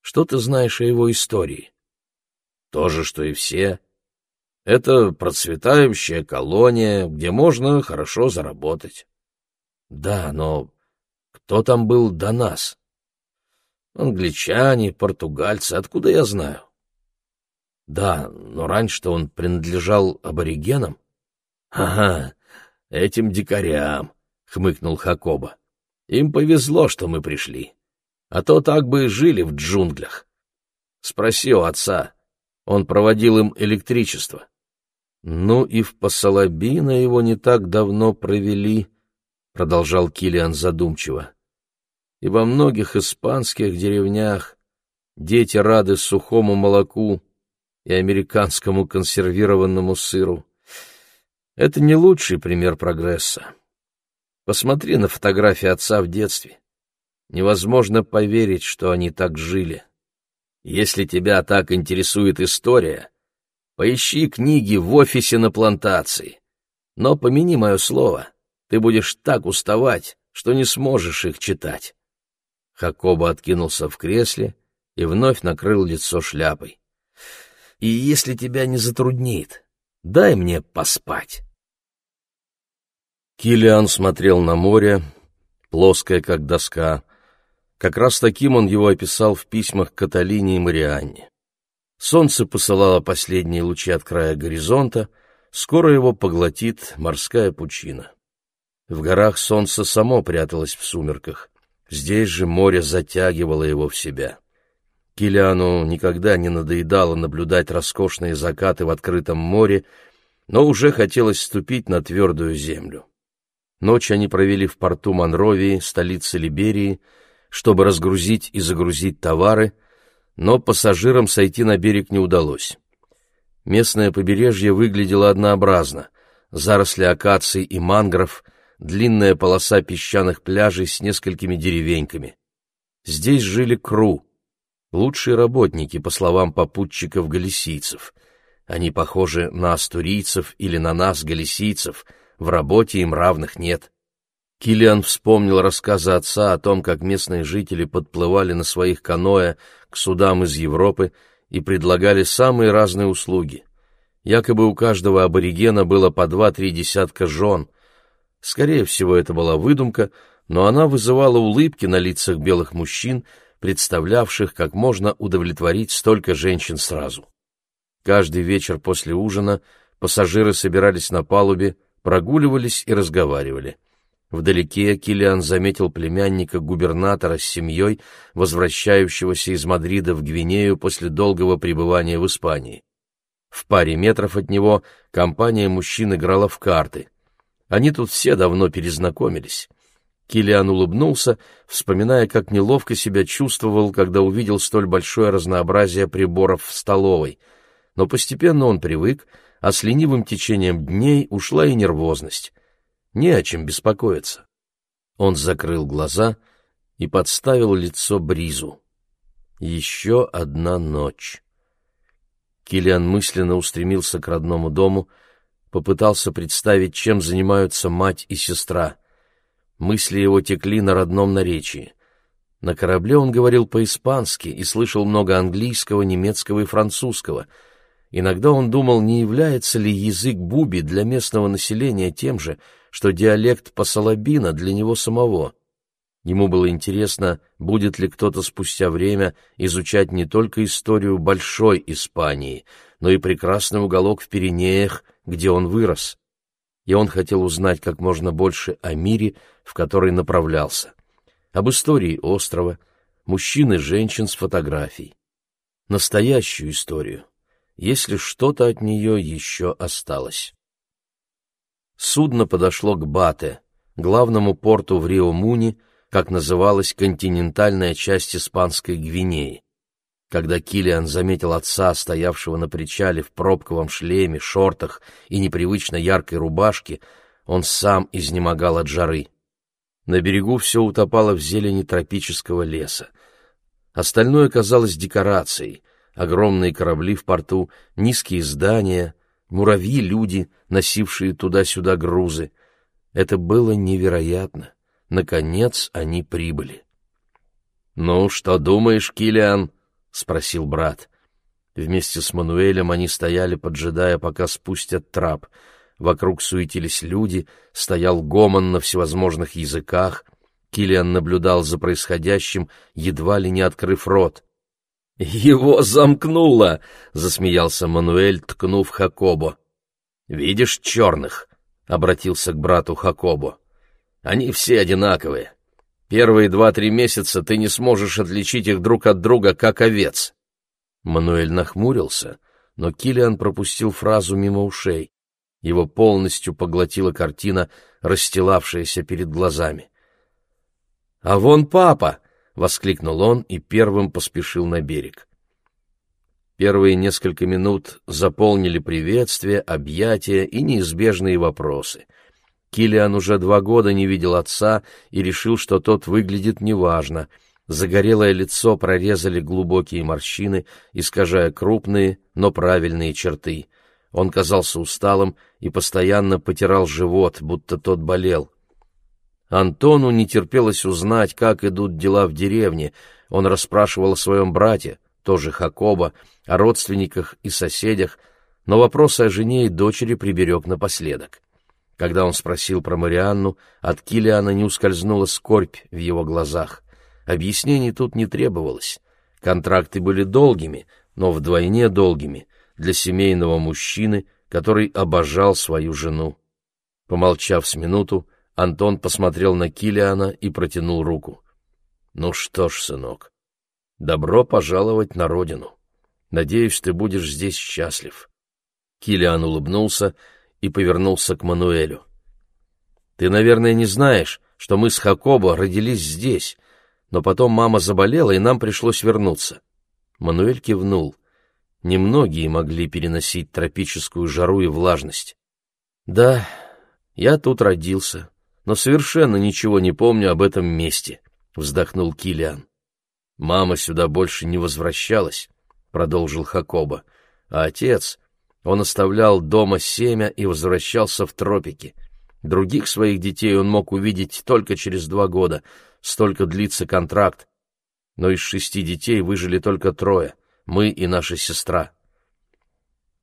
Что ты знаешь о его истории? То же, что и все. Это процветающая колония, где можно хорошо заработать. Да, но кто там был до нас? Англичане, португальцы, откуда я знаю? Да, но раньше-то он принадлежал аборигенам. Ага, этим дикарям, хмыкнул Хакоба. Им повезло, что мы пришли. А то так бы и жили в джунглях. Спроси у отца. Он проводил им электричество. Ну и в Посолобино его не так давно провели, продолжал Килиан задумчиво. И во многих испанских деревнях дети рады сухому молоку и американскому консервированному сыру. Это не лучший пример прогресса. Посмотри на фотографии отца в детстве. Невозможно поверить, что они так жили. Если тебя так интересует история, поищи книги в офисе на плантации. Но помяни мое слово, ты будешь так уставать, что не сможешь их читать. Хакоба откинулся в кресле и вновь накрыл лицо шляпой. И если тебя не затруднит, дай мне поспать. Килиан смотрел на море, плоское, как доска. Как раз таким он его описал в письмах Каталине и Марианне. Солнце посылало последние лучи от края горизонта, скоро его поглотит морская пучина. В горах солнце само пряталось в сумерках, здесь же море затягивало его в себя. Килиану никогда не надоедало наблюдать роскошные закаты в открытом море, но уже хотелось ступить на твердую землю. Ночь они провели в порту Монровии, столице Либерии, чтобы разгрузить и загрузить товары, но пассажирам сойти на берег не удалось. Местное побережье выглядело однообразно. Заросли акаций и мангров, длинная полоса песчаных пляжей с несколькими деревеньками. Здесь жили кру, лучшие работники, по словам попутчиков-галисийцев. Они похожи на астурийцев или на нас, галисийцев, в работе им равных нет. Килиан вспомнил рассказы отца о том, как местные жители подплывали на своих каноэ к судам из Европы и предлагали самые разные услуги. Якобы у каждого аборигена было по два-три десятка жен. Скорее всего, это была выдумка, но она вызывала улыбки на лицах белых мужчин, представлявших, как можно удовлетворить столько женщин сразу. Каждый вечер после ужина пассажиры собирались на палубе, прогуливались и разговаривали. Вдалеке Килиан заметил племянника губернатора с семьей, возвращающегося из Мадрида в Гвинею после долгого пребывания в Испании. В паре метров от него компания мужчин играла в карты. Они тут все давно перезнакомились. Килиан улыбнулся, вспоминая, как неловко себя чувствовал, когда увидел столь большое разнообразие приборов в столовой. Но постепенно он привык, а с ленивым течением дней ушла и нервозность. Не о чем беспокоиться. Он закрыл глаза и подставил лицо бризу. Еще одна ночь. Килиан мысленно устремился к родному дому, попытался представить, чем занимаются мать и сестра — Мысли его текли на родном наречии. На корабле он говорил по-испански и слышал много английского, немецкого и французского. Иногда он думал, не является ли язык буби для местного населения тем же, что диалект пасалабина для него самого. Ему было интересно, будет ли кто-то спустя время изучать не только историю большой Испании, но и прекрасный уголок в Пиренеях, где он вырос и он хотел узнать как можно больше о мире, в который направлялся, об истории острова, мужчин и женщин с фотографий. Настоящую историю, если что-то от нее еще осталось. Судно подошло к Бате, главному порту в Рио-Муни, как называлась континентальная часть Испанской Гвинеи. Когда Килиан заметил отца, стоявшего на причале в пробковом шлеме, шортах и непривычно яркой рубашке, он сам изнемогал от жары. На берегу все утопало в зелени тропического леса. Остальное казалось декорацией. Огромные корабли в порту, низкие здания, муравьи-люди, носившие туда-сюда грузы. Это было невероятно. Наконец они прибыли. «Ну, что думаешь, Килиан?» — спросил брат. Вместе с Мануэлем они стояли, поджидая, пока спустят трап. Вокруг суетились люди, стоял гомон на всевозможных языках. Килиан наблюдал за происходящим, едва ли не открыв рот. «Его замкнуло!» — засмеялся Мануэль, ткнув Хакобо. «Видишь черных?» — обратился к брату Хакобо. «Они все одинаковые. Первые два-три месяца ты не сможешь отличить их друг от друга, как овец». Мануэль нахмурился, но Килиан пропустил фразу мимо ушей. Его полностью поглотила картина, расстилавшаяся перед глазами. «А вон папа!» — воскликнул он и первым поспешил на берег. Первые несколько минут заполнили приветствия, объятия и неизбежные вопросы. Килиан уже два года не видел отца и решил, что тот выглядит неважно. Загорелое лицо прорезали глубокие морщины, искажая крупные, но правильные черты. Он казался усталым и постоянно потирал живот, будто тот болел. Антону не терпелось узнать, как идут дела в деревне. Он расспрашивал о своем брате, тоже Хакоба, о родственниках и соседях, но вопросы о жене и дочери приберег напоследок. Когда он спросил про Марианну, от Килиана не ускользнула скорбь в его глазах. Объяснений тут не требовалось. Контракты были долгими, но вдвойне долгими для семейного мужчины, который обожал свою жену. Помолчав с минуту, Антон посмотрел на Килиана и протянул руку. «Ну что ж, сынок, добро пожаловать на родину. Надеюсь, ты будешь здесь счастлив». Килиан улыбнулся и повернулся к Мануэлю. «Ты, наверное, не знаешь, что мы с Хакобо родились здесь, но потом мама заболела, и нам пришлось вернуться». Мануэль кивнул. Немногие могли переносить тропическую жару и влажность. «Да, я тут родился, но совершенно ничего не помню об этом месте», — вздохнул Килиан. «Мама сюда больше не возвращалась», — продолжил Хакоба, «а отец, он оставлял дома семя и возвращался в тропики. Других своих детей он мог увидеть только через два года, столько длится контракт. Но из шести детей выжили только трое, мы и наша сестра».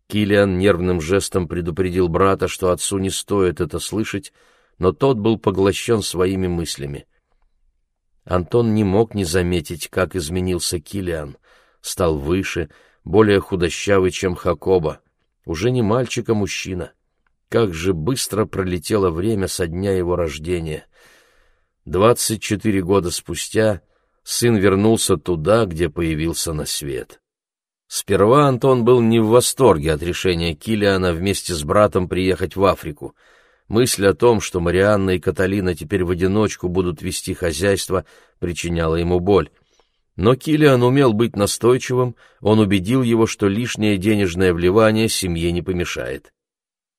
Килиан нервным жестом предупредил брата, что отцу не стоит это слышать, но тот был поглощен своими мыслями. Антон не мог не заметить, как изменился Килиан, стал выше, более худощавый, чем Хакоба, уже не мальчик, а мужчина. Как же быстро пролетело время со дня его рождения. Двадцать четыре года спустя сын вернулся туда, где появился на свет. Сперва Антон был не в восторге от решения Килиана вместе с братом приехать в Африку — Мысль о том, что Марианна и Каталина теперь в одиночку будут вести хозяйство, причиняла ему боль. Но Килиан умел быть настойчивым, он убедил его, что лишнее денежное вливание семье не помешает.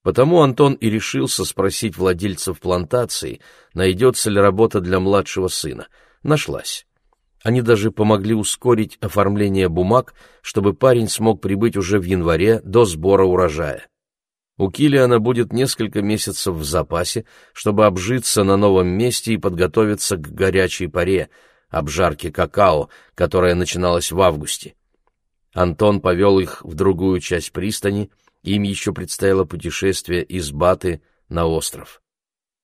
Потому Антон и решился спросить владельцев плантации, найдется ли работа для младшего сына. Нашлась. Они даже помогли ускорить оформление бумаг, чтобы парень смог прибыть уже в январе до сбора урожая. У Килиана будет несколько месяцев в запасе, чтобы обжиться на новом месте и подготовиться к горячей паре, обжарке какао, которая начиналась в августе. Антон повел их в другую часть пристани, им еще предстояло путешествие из Баты на остров.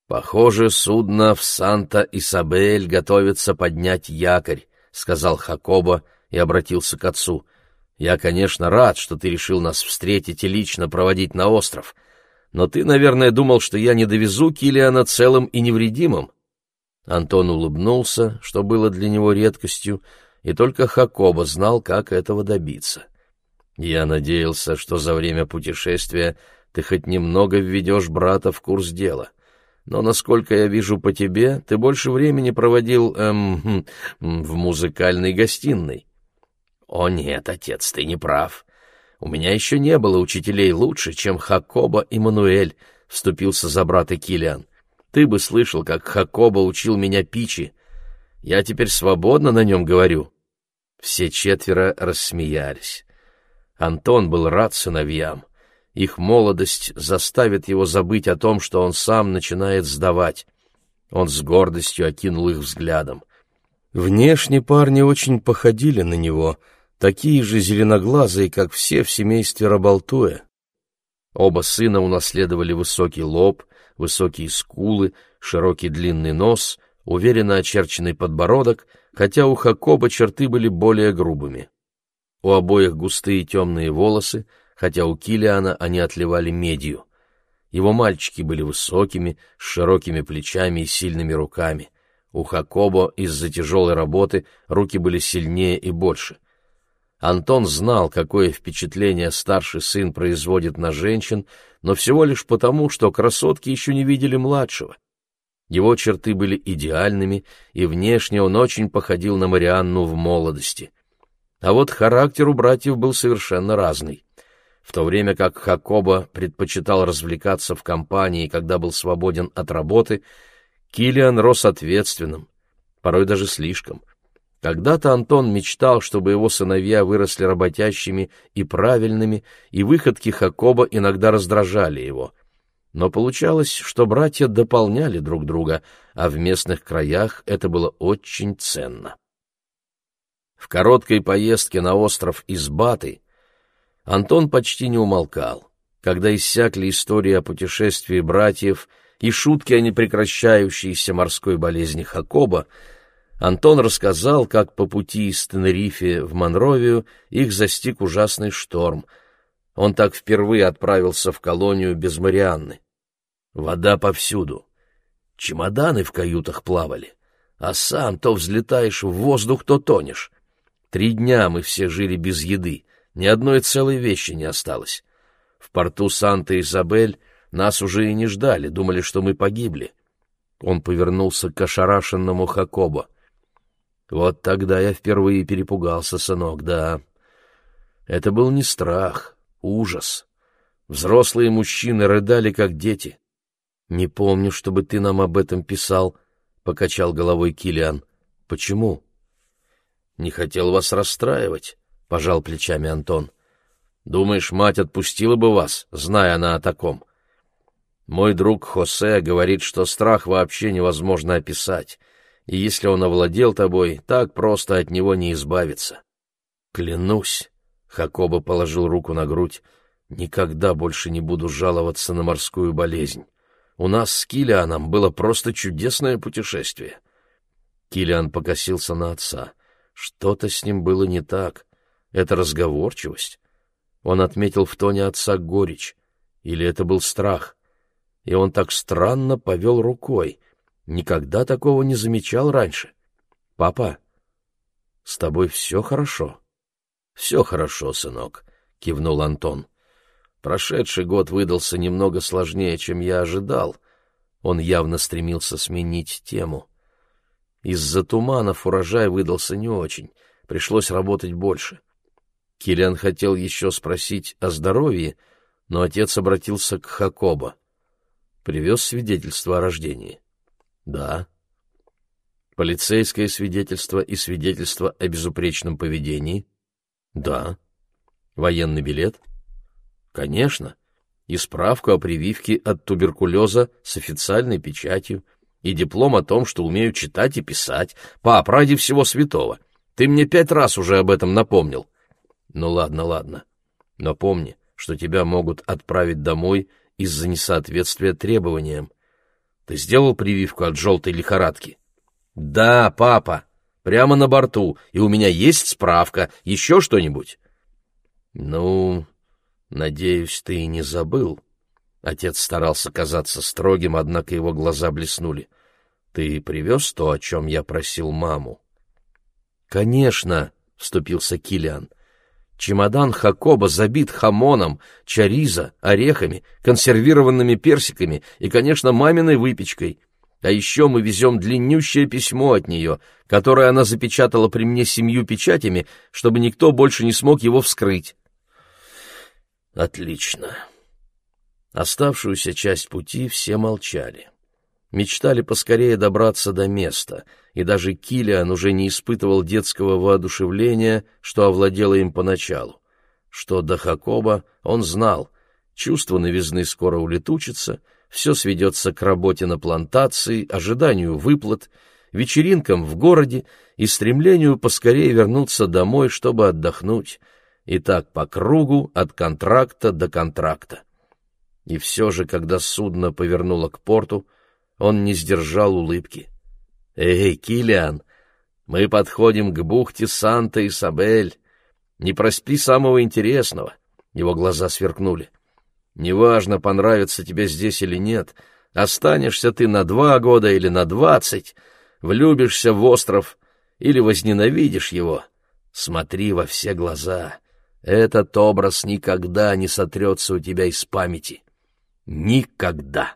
«Похоже, судно в Санта-Исабель готовится поднять якорь», — сказал Хакоба и обратился к отцу — я, конечно, рад, что ты решил нас встретить и лично проводить на остров, но ты, наверное, думал, что я не довезу Килиана целым и невредимым. Антон улыбнулся, что было для него редкостью, и только Хакоба знал, как этого добиться. Я надеялся, что за время путешествия ты хоть немного введешь брата в курс дела. Но, насколько я вижу по тебе, ты больше времени проводил эм, в музыкальной гостиной. «О нет, отец, ты не прав. У меня еще не было учителей лучше, чем Хакоба и Мануэль», — вступился за брата Килиан. «Ты бы слышал, как Хакоба учил меня пичи. Я теперь свободно на нем говорю». Все четверо рассмеялись. Антон был рад сыновьям. Их молодость заставит его забыть о том, что он сам начинает сдавать. Он с гордостью окинул их взглядом. Внешне парни очень походили на него — такие же зеленоглазые, как все в семействе Рабалтуя. Оба сына унаследовали высокий лоб, высокие скулы, широкий длинный нос, уверенно очерченный подбородок, хотя у Хакоба черты были более грубыми. У обоих густые темные волосы, хотя у Килиана они отливали медью. Его мальчики были высокими, с широкими плечами и сильными руками. У Хакобо из-за тяжелой работы руки были сильнее и больше. Антон знал, какое впечатление старший сын производит на женщин, но всего лишь потому, что красотки еще не видели младшего. Его черты были идеальными, и внешне он очень походил на Марианну в молодости. А вот характер у братьев был совершенно разный. В то время как Хакоба предпочитал развлекаться в компании, когда был свободен от работы, Килиан рос ответственным, порой даже слишком. Когда-то Антон мечтал, чтобы его сыновья выросли работящими и правильными, и выходки Хакоба иногда раздражали его. Но получалось, что братья дополняли друг друга, а в местных краях это было очень ценно. В короткой поездке на остров Избаты Антон почти не умолкал. Когда иссякли истории о путешествии братьев и шутки о непрекращающейся морской болезни Хакоба, Антон рассказал, как по пути из Тенерифе в Монровию их застиг ужасный шторм. Он так впервые отправился в колонию без Марианны. Вода повсюду. Чемоданы в каютах плавали, а сам то взлетаешь в воздух, то тонешь. Три дня мы все жили без еды, ни одной целой вещи не осталось. В порту Санта-Изабель нас уже и не ждали, думали, что мы погибли. Он повернулся к ошарашенному Хакобо. Вот тогда я впервые перепугался, сынок, да. Это был не страх, ужас. Взрослые мужчины рыдали, как дети. «Не помню, чтобы ты нам об этом писал», — покачал головой Килиан. «Почему?» «Не хотел вас расстраивать», — пожал плечами Антон. «Думаешь, мать отпустила бы вас, зная она о таком?» Мой друг Хосе говорит, что страх вообще невозможно описать, и если он овладел тобой, так просто от него не избавиться. Клянусь, Хакоба положил руку на грудь, никогда больше не буду жаловаться на морскую болезнь. У нас с Килианом было просто чудесное путешествие. Килиан покосился на отца. Что-то с ним было не так. Это разговорчивость. Он отметил в тоне отца горечь. Или это был страх? И он так странно повел рукой. Никогда такого не замечал раньше. «Папа, с тобой все хорошо?» «Все хорошо, сынок», — кивнул Антон. «Прошедший год выдался немного сложнее, чем я ожидал». Он явно стремился сменить тему. Из-за туманов урожай выдался не очень, пришлось работать больше. Киллиан хотел еще спросить о здоровье, но отец обратился к Хакоба. Привез свидетельство о рождении. Да. Полицейское свидетельство и свидетельство о безупречном поведении? Да. Военный билет? Конечно. И справку о прививке от туберкулеза с официальной печатью — и диплом о том, что умею читать и писать. Пап, ради всего святого. Ты мне пять раз уже об этом напомнил. Ну ладно, ладно. Но помни, что тебя могут отправить домой из-за несоответствия требованиям. Ты сделал прививку от желтой лихорадки? Да, папа, прямо на борту, и у меня есть справка. Еще что-нибудь? Ну, надеюсь, ты и не забыл. Отец старался казаться строгим, однако его глаза блеснули. «Ты привез то, о чем я просил маму?» «Конечно», — вступился Килиан. «Чемодан Хакоба забит хамоном, чариза, орехами, консервированными персиками и, конечно, маминой выпечкой. А еще мы везем длиннющее письмо от нее, которое она запечатала при мне семью печатями, чтобы никто больше не смог его вскрыть». «Отлично», Оставшуюся часть пути все молчали. Мечтали поскорее добраться до места, и даже Килиан уже не испытывал детского воодушевления, что овладело им поначалу. Что до Хакоба он знал, чувство новизны скоро улетучится, все сведется к работе на плантации, ожиданию выплат, вечеринкам в городе и стремлению поскорее вернуться домой, чтобы отдохнуть, и так по кругу от контракта до контракта. И все же, когда судно повернуло к порту, он не сдержал улыбки. «Эй, Килиан, мы подходим к бухте Санта-Исабель. Не проспи самого интересного. Его глаза сверкнули. Неважно, понравится тебе здесь или нет, останешься ты на два года или на двадцать, влюбишься в остров или возненавидишь его. Смотри во все глаза. Этот образ никогда не сотрется у тебя из памяти. Никогда.